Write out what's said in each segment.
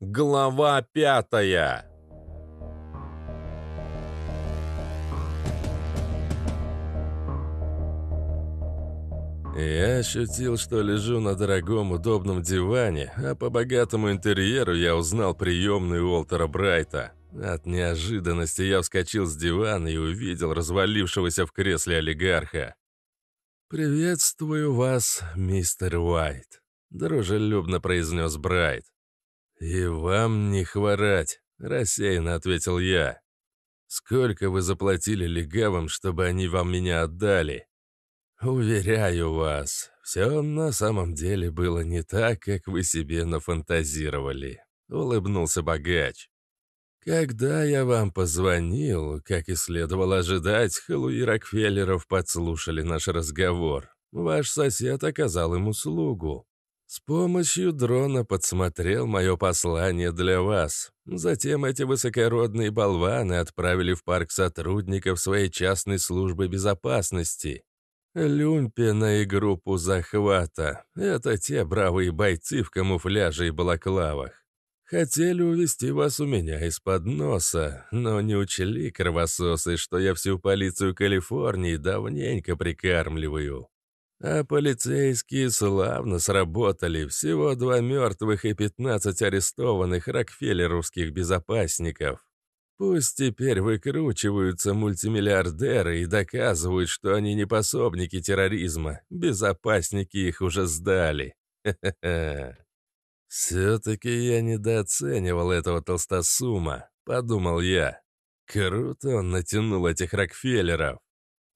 Глава пятая Я ощутил, что лежу на дорогом удобном диване, а по богатому интерьеру я узнал приемную Уолтера Брайта. От неожиданности я вскочил с дивана и увидел развалившегося в кресле олигарха. «Приветствую вас, мистер Уайт», — дружелюбно произнес Брайт. «И вам не хворать», — рассеянно ответил я. «Сколько вы заплатили легавым, чтобы они вам меня отдали?» «Уверяю вас, все на самом деле было не так, как вы себе нафантазировали», — улыбнулся богач. «Когда я вам позвонил, как и следовало ожидать, Хэллоуи Рокфеллеров подслушали наш разговор. Ваш сосед оказал им услугу. С помощью дрона подсмотрел мое послание для вас. Затем эти высокородные болваны отправили в парк сотрудников своей частной службы безопасности. Люмпина и группу захвата. Это те бравые бойцы в камуфляже и балаклавах. Хотели увести вас у меня из-под носа, но не учли кровососы, что я всю полицию Калифорнии давненько прикармливаю. А полицейские славно сработали. Всего два мертвых и пятнадцать арестованных рокфеллеровских безопасников. Пусть теперь выкручиваются мультимиллиардеры и доказывают, что они не пособники терроризма. Безопасники их уже сдали. «Все-таки я недооценивал этого толстосума», — подумал я. Круто он натянул этих Рокфеллеров.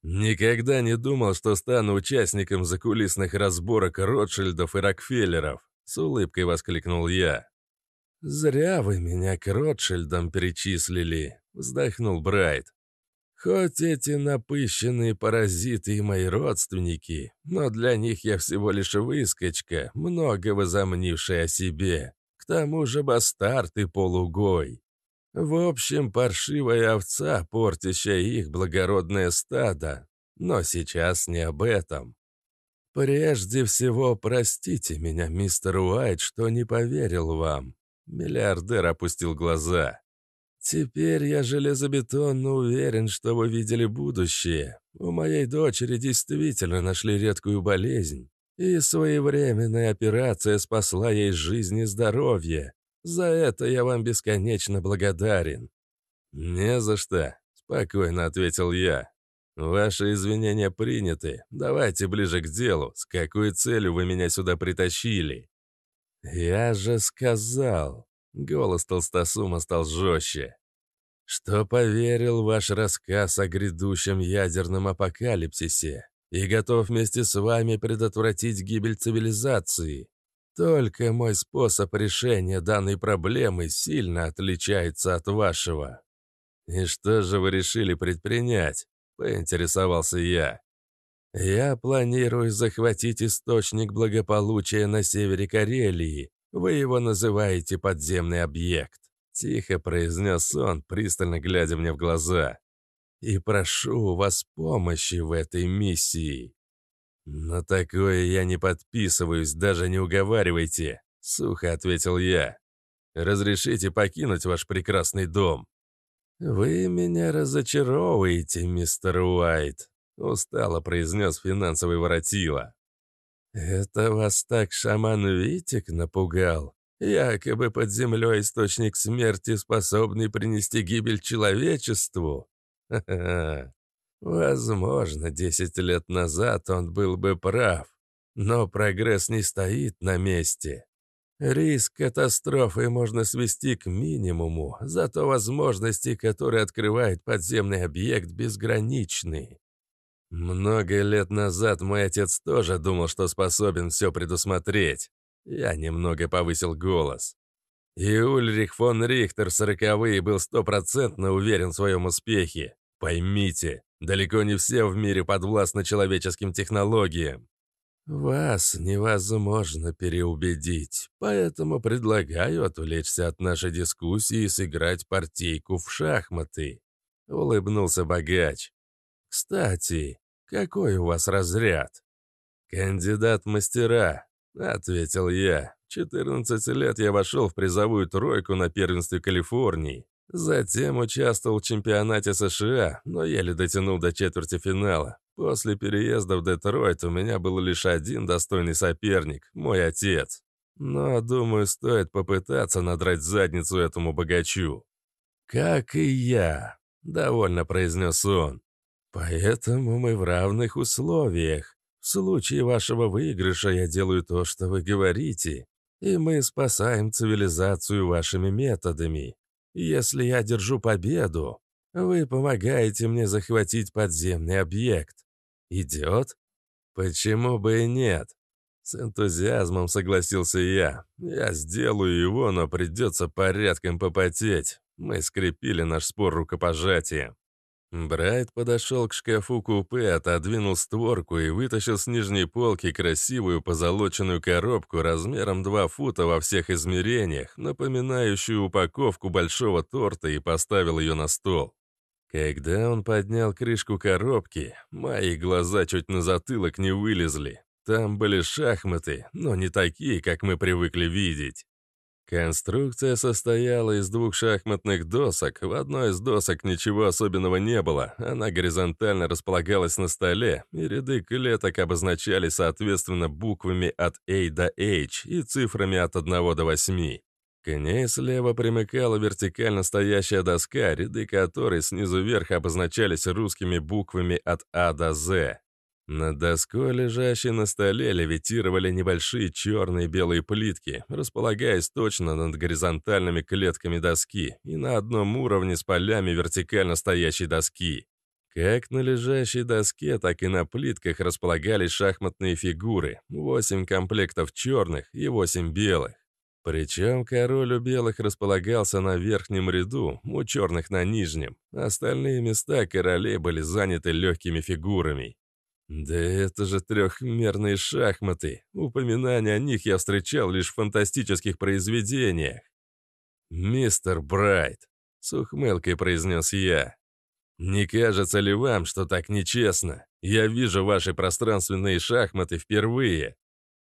«Никогда не думал, что стану участником закулисных разборок Ротшильдов и Рокфеллеров», — с улыбкой воскликнул я. «Зря вы меня к Ротшильдам перечислили», — вздохнул Брайт. «Хоть эти напыщенные паразиты и мои родственники, но для них я всего лишь выскочка, много возомнившая о себе. К тому же бастард и полугой. В общем, паршивая овца, портящая их благородное стадо. Но сейчас не об этом. Прежде всего, простите меня, мистер Уайт, что не поверил вам. Миллиардер опустил глаза. Теперь я железобетонно уверен, что вы видели будущее. У моей дочери действительно нашли редкую болезнь. И своевременная операция спасла ей жизнь и здоровье. За это я вам бесконечно благодарен». «Не за что», — спокойно ответил я. «Ваши извинения приняты. Давайте ближе к делу. С какой целью вы меня сюда притащили?» «Я же сказал...» — голос толстосума стал жестче. «Что поверил ваш рассказ о грядущем ядерном апокалипсисе и готов вместе с вами предотвратить гибель цивилизации. Только мой способ решения данной проблемы сильно отличается от вашего. И что же вы решили предпринять? Поинтересовался я. Я планирую захватить источник благополучия на севере Карелии. Вы его называете подземный объект. Тихо произнес он, пристально глядя мне в глаза. И прошу у вас помощи в этой миссии. «На такое я не подписываюсь, даже не уговаривайте», — сухо ответил я. «Разрешите покинуть ваш прекрасный дом». «Вы меня разочаровываете, мистер Уайт», — устало произнес финансовый воротила. «Это вас так шаман Витик напугал? Якобы под землей источник смерти, способный принести гибель человечеству? Ха-ха. Возможно, 10 лет назад он был бы прав, но прогресс не стоит на месте. Риск катастрофы можно свести к минимуму, зато возможности, которые открывает подземный объект, безграничны. Много лет назад мой отец тоже думал, что способен все предусмотреть. Я немного повысил голос. И Ульрих фон Рихтер сороковые был стопроцентно уверен в своем успехе. Поймите, Далеко не все в мире подвластны человеческим технологиям. Вас невозможно переубедить, поэтому предлагаю отвлечься от нашей дискуссии и сыграть партийку в шахматы», — улыбнулся богач. «Кстати, какой у вас разряд?» «Кандидат мастера», — ответил я, 14 лет я вошел в призовую тройку на первенстве Калифорнии. Затем участвовал в чемпионате США, но еле дотянул до четверти финала. После переезда в Детройт у меня был лишь один достойный соперник – мой отец. Но, думаю, стоит попытаться надрать задницу этому богачу. «Как и я», – довольно произнес он. «Поэтому мы в равных условиях. В случае вашего выигрыша я делаю то, что вы говорите, и мы спасаем цивилизацию вашими методами. Если я держу победу, вы помогаете мне захватить подземный объект. Идет? Почему бы и нет? С энтузиазмом согласился я. Я сделаю его, но придется порядком попотеть. Мы скрепили наш спор рукопожатием. Брайт подошел к шкафу купе, отодвинул створку и вытащил с нижней полки красивую позолоченную коробку размером 2 фута во всех измерениях, напоминающую упаковку большого торта, и поставил ее на стол. Когда он поднял крышку коробки, мои глаза чуть на затылок не вылезли. Там были шахматы, но не такие, как мы привыкли видеть. Конструкция состояла из двух шахматных досок. В одной из досок ничего особенного не было. Она горизонтально располагалась на столе, и ряды клеток обозначали соответственно буквами от A до H и цифрами от 1 до 8. К ней слева примыкала вертикально стоящая доска, ряды которой снизу вверх обозначались русскими буквами от А до З. Над доской, лежащей на столе, левитировали небольшие черные и белые плитки, располагаясь точно над горизонтальными клетками доски и на одном уровне с полями вертикально стоящей доски. Как на лежащей доске, так и на плитках располагались шахматные фигуры, 8 комплектов черных и 8 белых. Причем король у белых располагался на верхнем ряду, у черных на нижнем. Остальные места королей были заняты легкими фигурами. Да это же трехмерные шахматы. Упоминания о них я встречал лишь в фантастических произведениях. «Мистер Брайт», — с ухмылкой произнес я, — «не кажется ли вам, что так нечестно? Я вижу ваши пространственные шахматы впервые».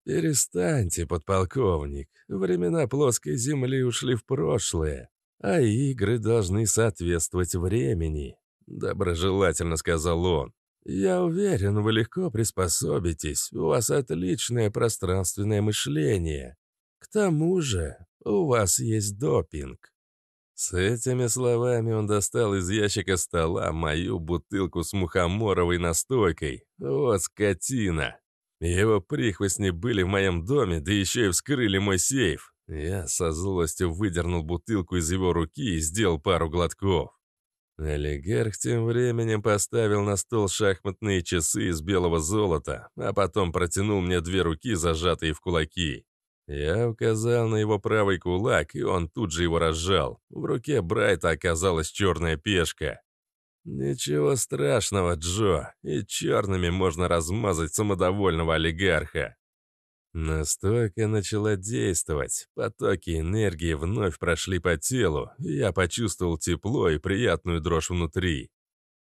«Перестаньте, подполковник. Времена плоской земли ушли в прошлое, а игры должны соответствовать времени», — доброжелательно сказал он. «Я уверен, вы легко приспособитесь, у вас отличное пространственное мышление. К тому же, у вас есть допинг». С этими словами он достал из ящика стола мою бутылку с мухоморовой настойкой. Вот скотина. Его прихвостни были в моем доме, да еще и вскрыли мой сейф. Я со злостью выдернул бутылку из его руки и сделал пару глотков. Олигарх тем временем поставил на стол шахматные часы из белого золота, а потом протянул мне две руки, зажатые в кулаки. Я указал на его правый кулак, и он тут же его разжал. В руке Брайта оказалась черная пешка. «Ничего страшного, Джо, и черными можно размазать самодовольного олигарха». Настойка начала действовать. Потоки энергии вновь прошли по телу, я почувствовал тепло и приятную дрожь внутри.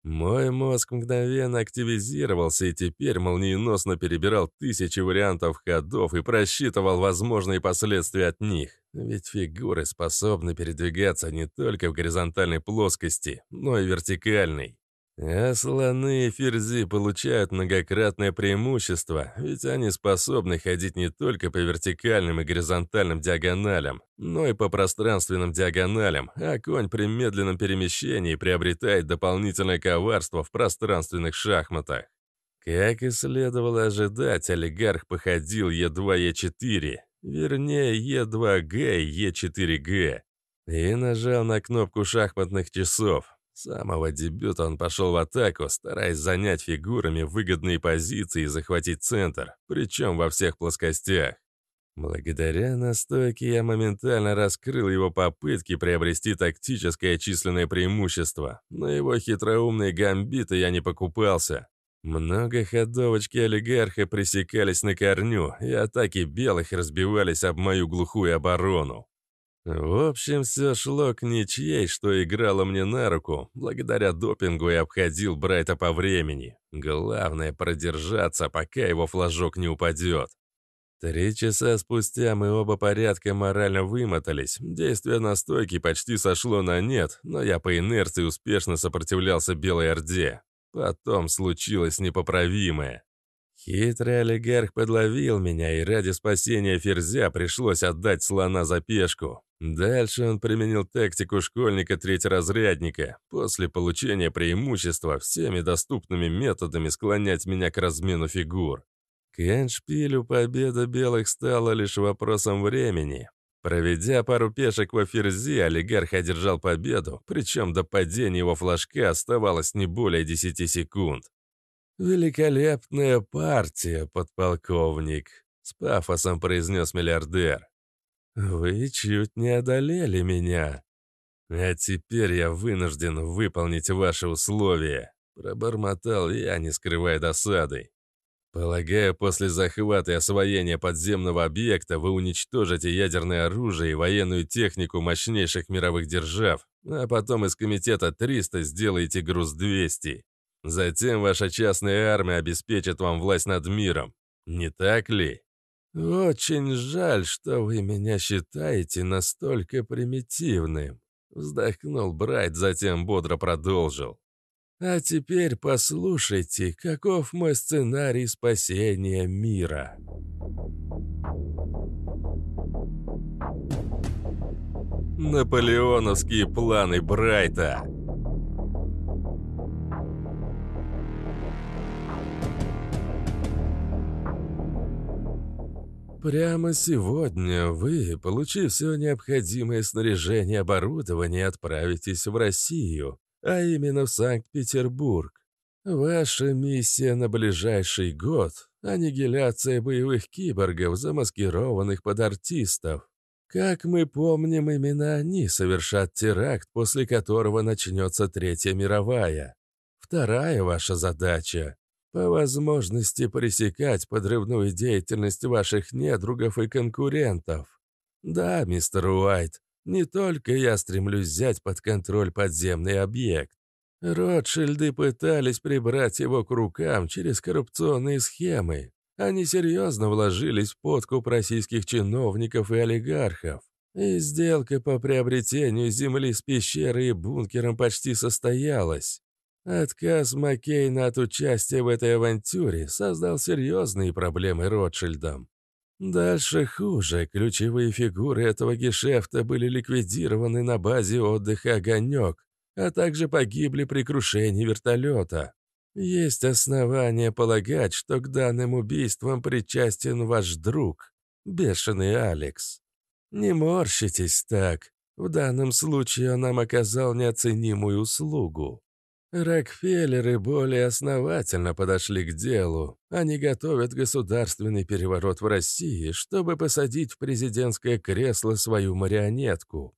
Мой мозг мгновенно активизировался и теперь молниеносно перебирал тысячи вариантов ходов и просчитывал возможные последствия от них. Ведь фигуры способны передвигаться не только в горизонтальной плоскости, но и вертикальной. А слоны и ферзи получают многократное преимущество, ведь они способны ходить не только по вертикальным и горизонтальным диагоналям, но и по пространственным диагоналям, а конь при медленном перемещении приобретает дополнительное коварство в пространственных шахматах. Как и следовало ожидать, олигарх походил Е2, Е4, вернее Е2Г и Е4Г, и нажал на кнопку шахматных часов, самого дебюта он пошел в атаку, стараясь занять фигурами выгодные позиции и захватить центр, причем во всех плоскостях. Благодаря настойке я моментально раскрыл его попытки приобрести тактическое численное преимущество. На его хитроумные гамбиты я не покупался. Многоходовочки олигарха пресекались на корню, и атаки белых разбивались об мою глухую оборону. В общем, все шло к ничьей, что играло мне на руку. Благодаря допингу я обходил Брайта по времени. Главное — продержаться, пока его флажок не упадет. Три часа спустя мы оба порядка морально вымотались. Действие настойки почти сошло на нет, но я по инерции успешно сопротивлялся Белой Орде. Потом случилось непоправимое. Хитрый олигарх подловил меня, и ради спасения ферзя пришлось отдать слона за пешку. Дальше он применил тактику школьника-третьеразрядника. После получения преимущества всеми доступными методами склонять меня к размену фигур. К эндшпилю победа белых стала лишь вопросом времени. Проведя пару пешек во ферзи, олигарх одержал победу, причем до падения его флажка оставалось не более 10 секунд. «Великолепная партия, подполковник», — с пафосом произнес миллиардер. «Вы чуть не одолели меня. А теперь я вынужден выполнить ваши условия», — пробормотал я, не скрывая досады. «Полагаю, после захвата и освоения подземного объекта вы уничтожите ядерное оружие и военную технику мощнейших мировых держав, а потом из Комитета 300 сделаете груз 200. Затем ваша частная армия обеспечит вам власть над миром. Не так ли? Очень жаль, что вы меня считаете настолько примитивным. Вздохнул Брайт, затем бодро продолжил. А теперь послушайте, каков мой сценарий спасения мира. Наполеоновские планы Брайта. Прямо сегодня вы, получив все необходимое снаряжение и оборудование, отправитесь в Россию, а именно в Санкт-Петербург. Ваша миссия на ближайший год – аннигиляция боевых киборгов, замаскированных под артистов. Как мы помним, именно они совершат теракт, после которого начнется Третья мировая. Вторая ваша задача по возможности пресекать подрывную деятельность ваших недругов и конкурентов. Да, мистер Уайт, не только я стремлюсь взять под контроль подземный объект. Ротшильды пытались прибрать его к рукам через коррупционные схемы. Они серьезно вложились в подкуп российских чиновников и олигархов. И сделка по приобретению земли с пещерой и бункером почти состоялась. Отказ Маккейна от участия в этой авантюре создал серьезные проблемы Ротшильдам. Дальше хуже. Ключевые фигуры этого гешефта были ликвидированы на базе отдыха «Огонек», а также погибли при крушении вертолета. Есть основания полагать, что к данным убийствам причастен ваш друг, бешеный Алекс. Не морщитесь так. В данном случае он нам оказал неоценимую услугу. Рокфеллеры более основательно подошли к делу. Они готовят государственный переворот в России, чтобы посадить в президентское кресло свою марионетку.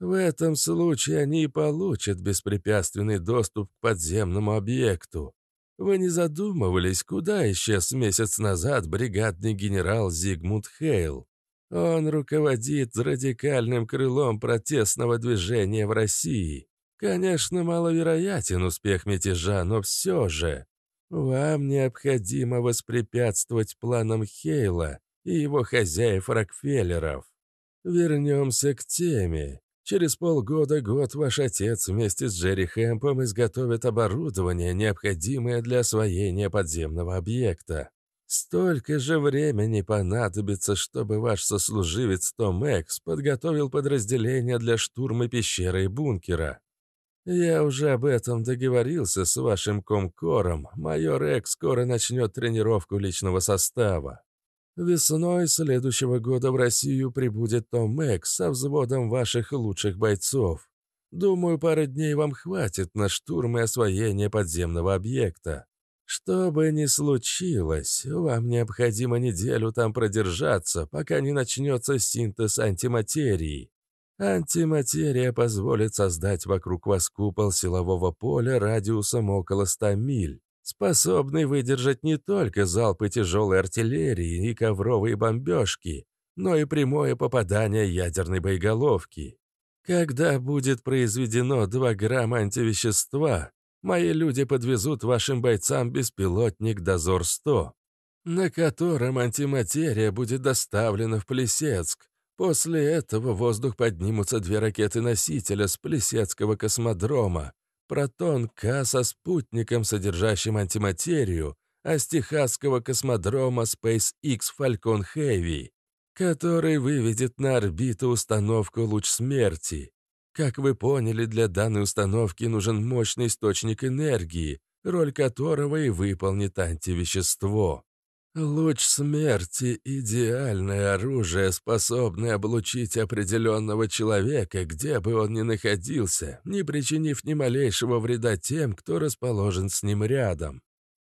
В этом случае они и получат беспрепятственный доступ к подземному объекту. Вы не задумывались, куда исчез месяц назад бригадный генерал Зигмунд Хейл? Он руководит радикальным крылом протестного движения в России. Конечно, маловероятен успех мятежа, но все же. Вам необходимо воспрепятствовать планам Хейла и его хозяев Рокфеллеров. Вернемся к теме. Через полгода-год ваш отец вместе с Джерри Хэмпом изготовит оборудование, необходимое для освоения подземного объекта. Столько же времени понадобится, чтобы ваш сослуживец Том Экс подготовил подразделение для штурма пещеры и бункера. «Я уже об этом договорился с вашим комкором. Майор Эк скоро начнет тренировку личного состава. Весной следующего года в Россию прибудет Том Экс со взводом ваших лучших бойцов. Думаю, пары дней вам хватит на штурм и освоение подземного объекта. Что бы ни случилось, вам необходимо неделю там продержаться, пока не начнется синтез антиматерии. Антиматерия позволит создать вокруг вас купол силового поля радиусом около 100 миль, способный выдержать не только залпы тяжелой артиллерии и ковровые бомбежки, но и прямое попадание ядерной боеголовки. Когда будет произведено 2 грамма антивещества, мои люди подвезут вашим бойцам беспилотник «Дозор-100». на котором антиматерия будет доставлена в Плесецк. После этого в воздух поднимутся две ракеты-носителя с Плесецкого космодрома. Протон-К со спутником, содержащим антиматерию, а с Техасского космодрома SpaceX Falcon Heavy, который выведет на орбиту установку «Луч смерти». Как вы поняли, для данной установки нужен мощный источник энергии, роль которого и выполнит антивещество. Луч смерти — идеальное оружие, способное облучить определенного человека, где бы он ни находился, не причинив ни малейшего вреда тем, кто расположен с ним рядом.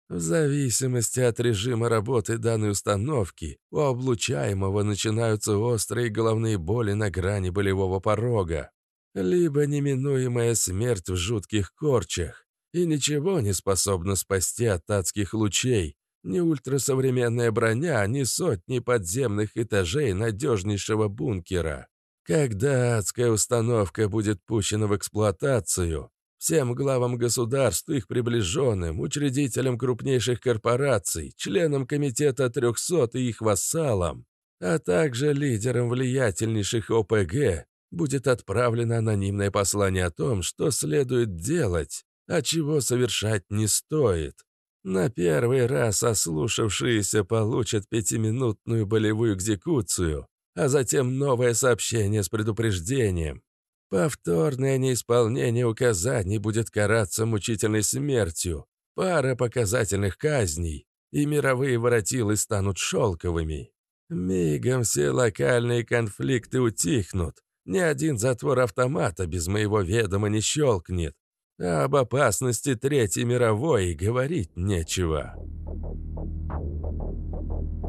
В зависимости от режима работы данной установки, у облучаемого начинаются острые головные боли на грани болевого порога, либо неминуемая смерть в жутких корчах, и ничего не способно спасти от адских лучей, ни ультрасовременная броня, ни сотни подземных этажей надежнейшего бункера. Когда адская установка будет пущена в эксплуатацию, всем главам государств, их приближенным, учредителям крупнейших корпораций, членам Комитета 300 и их вассалам, а также лидерам влиятельнейших ОПГ, будет отправлено анонимное послание о том, что следует делать, а чего совершать не стоит. На первый раз ослушавшиеся получат пятиминутную болевую экзекуцию, а затем новое сообщение с предупреждением. Повторное неисполнение указаний будет караться мучительной смертью, пара показательных казней, и мировые воротилы станут шелковыми. Мигом все локальные конфликты утихнут, ни один затвор автомата без моего ведома не щелкнет, об опасности Третьей мировой говорить нечего.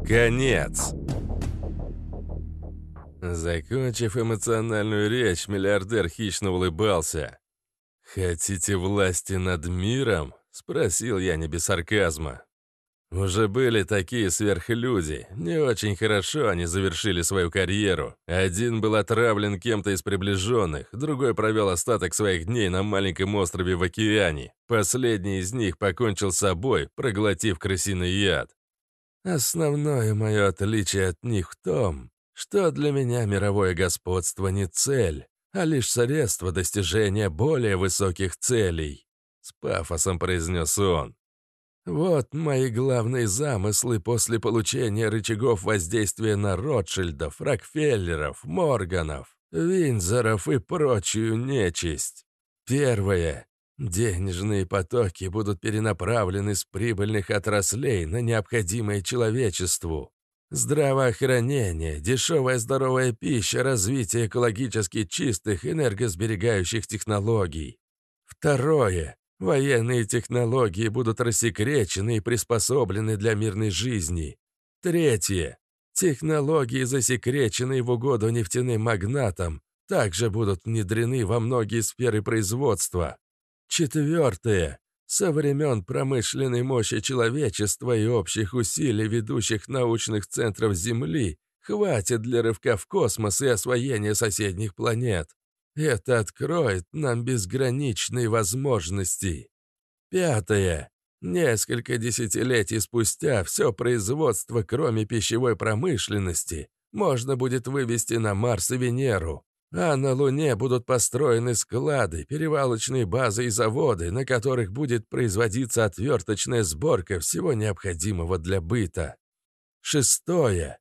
Конец. Закончив эмоциональную речь, миллиардер хищно улыбался. «Хотите власти над миром?» — спросил я не без сарказма. Уже были такие сверхлюди. Не очень хорошо они завершили свою карьеру. Один был отравлен кем-то из приближенных, другой провел остаток своих дней на маленьком острове в океане. Последний из них покончил с собой, проглотив крысиный яд. Основное мое отличие от них в том, что для меня мировое господство не цель, а лишь средство достижения более высоких целей. С пафосом произнес он. Вот мои главные замыслы после получения рычагов воздействия на Ротшильдов, Рокфеллеров, Морганов, Винзоров и прочую нечисть. Первое. Денежные потоки будут перенаправлены с прибыльных отраслей на необходимое человечеству. Здравоохранение, дешевая здоровая пища, развитие экологически чистых энергосберегающих технологий. Второе. Военные технологии будут рассекречены и приспособлены для мирной жизни. Третье. Технологии, засекреченные в угоду нефтяным магнатам, также будут внедрены во многие сферы производства. Четвертое. Со времен промышленной мощи человечества и общих усилий ведущих научных центров Земли хватит для рывка в космос и освоения соседних планет. Это откроет нам безграничные возможности. Пятое. Несколько десятилетий спустя все производство, кроме пищевой промышленности, можно будет вывести на Марс и Венеру, а на Луне будут построены склады, перевалочные базы и заводы, на которых будет производиться отверточная сборка всего необходимого для быта. Шестое.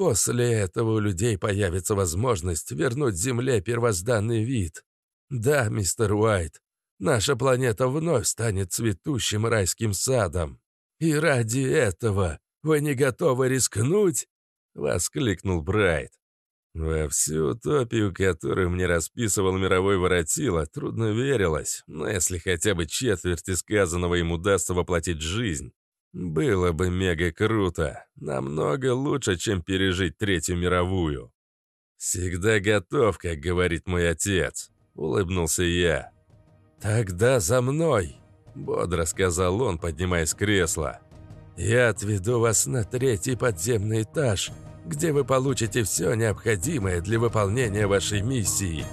После этого у людей появится возможность вернуть Земле первозданный вид. Да, мистер Уайт, наша планета вновь станет цветущим райским садом. И ради этого вы не готовы рискнуть?» — воскликнул Брайт. Во всю утопию, которую мне расписывал мировой воротила, трудно верилось, но если хотя бы четверти сказанного им удастся воплотить жизнь, было бы мега круто. Намного лучше, чем пережить Третью мировую. «Всегда готов, как говорит мой отец», — улыбнулся я. «Тогда за мной», — бодро сказал он, поднимаясь с кресла. «Я отведу вас на третий подземный этаж, где вы получите все необходимое для выполнения вашей миссии».